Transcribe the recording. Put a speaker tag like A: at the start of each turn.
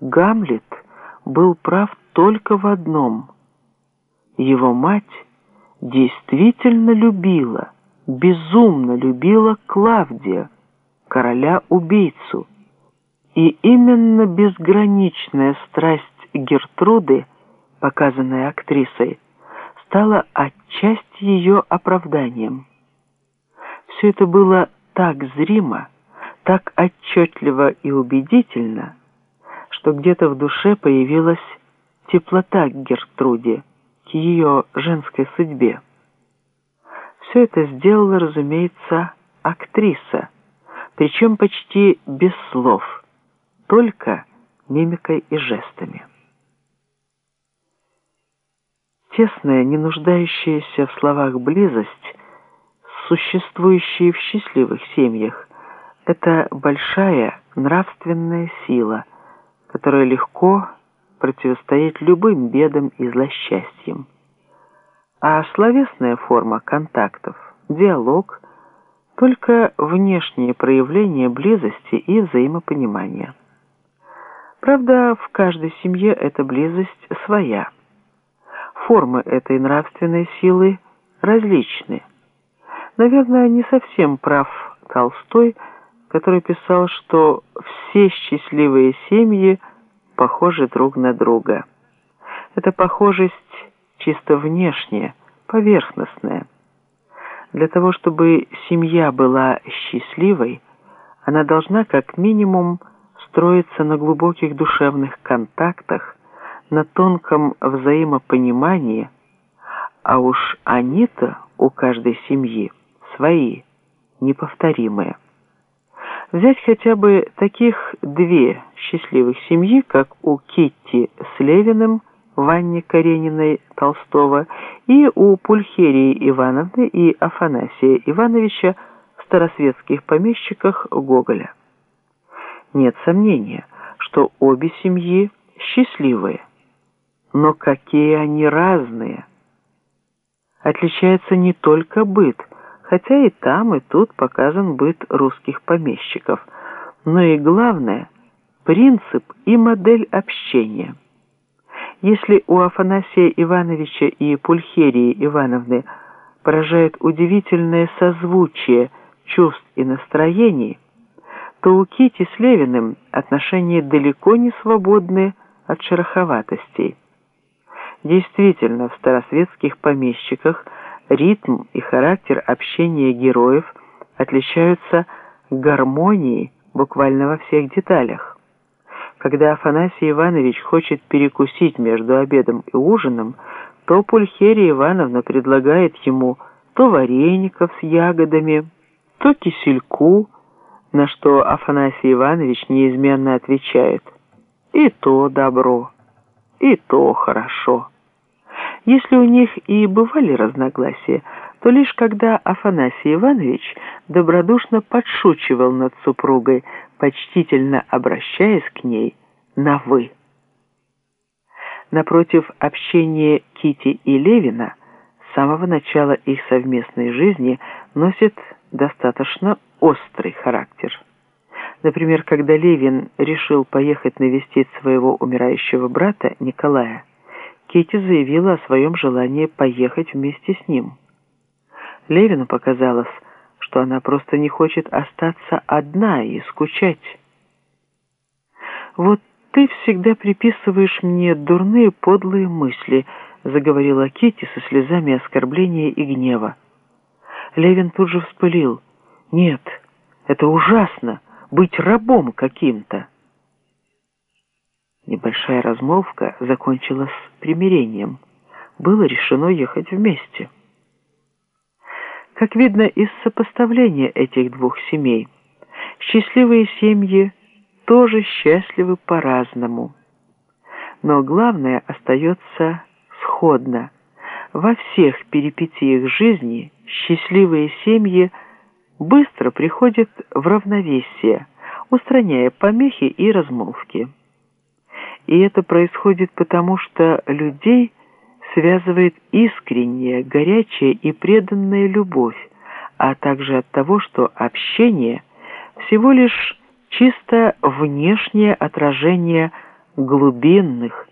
A: Гамлет был прав только в одном. Его мать действительно любила, безумно любила Клавдия, короля-убийцу. И именно безграничная страсть Гертруды, показанная актрисой, стала отчасти ее оправданием. Все это было так зримо, так отчетливо и убедительно, что где-то в душе появилась теплота к Гертруде, к ее женской судьбе. Все это сделала, разумеется, актриса, причем почти без слов, только мимикой и жестами. Тесная, не нуждающаяся в словах близость, существующая в счастливых семьях, это большая нравственная сила, которая легко противостоит любым бедам и злосчастьям. А словесная форма контактов, диалог – только внешние проявления близости и взаимопонимания. Правда, в каждой семье эта близость своя. Формы этой нравственной силы различны. Наверное, не совсем прав Толстой, который писал, что все счастливые семьи похожи друг на друга. Эта похожесть чисто внешняя, поверхностная. Для того, чтобы семья была счастливой, она должна как минимум строиться на глубоких душевных контактах, на тонком взаимопонимании, а уж они-то у каждой семьи свои, неповторимые. Взять хотя бы таких две счастливых семьи, как у Китти с Левиным, Ванне Карениной Толстого и у Пульхерии Ивановны и Афанасия Ивановича в старосветских помещиках Гоголя. Нет сомнения, что обе семьи счастливые, но какие они разные. Отличается не только быт – хотя и там, и тут показан быт русских помещиков, но и главное – принцип и модель общения. Если у Афанасия Ивановича и Пульхерии Ивановны поражает удивительное созвучие чувств и настроений, то у Кити с Левиным отношения далеко не свободны от шероховатостей. Действительно, в старосветских помещиках – Ритм и характер общения героев отличаются гармонией буквально во всех деталях. Когда Афанасий Иванович хочет перекусить между обедом и ужином, то Пульхерия Ивановна предлагает ему то вареников с ягодами, то кисельку, на что Афанасий Иванович неизменно отвечает «И то добро, и то хорошо». Если у них и бывали разногласия, то лишь когда Афанасий Иванович добродушно подшучивал над супругой, почтительно обращаясь к ней на «вы». Напротив, общения Кити и Левина с самого начала их совместной жизни носит достаточно острый характер. Например, когда Левин решил поехать навестить своего умирающего брата Николая, Кити заявила о своем желании поехать вместе с ним. Левину показалось, что она просто не хочет остаться одна и скучать. «Вот ты всегда приписываешь мне дурные подлые мысли», заговорила Кити со слезами оскорбления и гнева. Левин тут же вспылил. «Нет, это ужасно, быть рабом каким-то». Небольшая размолвка закончилась примирением. Было решено ехать вместе. Как видно из сопоставления этих двух семей, счастливые семьи тоже счастливы по-разному. Но главное остается сходно. Во всех перипетиях жизни счастливые семьи быстро приходят в равновесие, устраняя помехи и размолвки. И это происходит потому, что людей связывает искренняя, горячая и преданная любовь, а также от того, что общение всего лишь чисто внешнее отражение глубинных,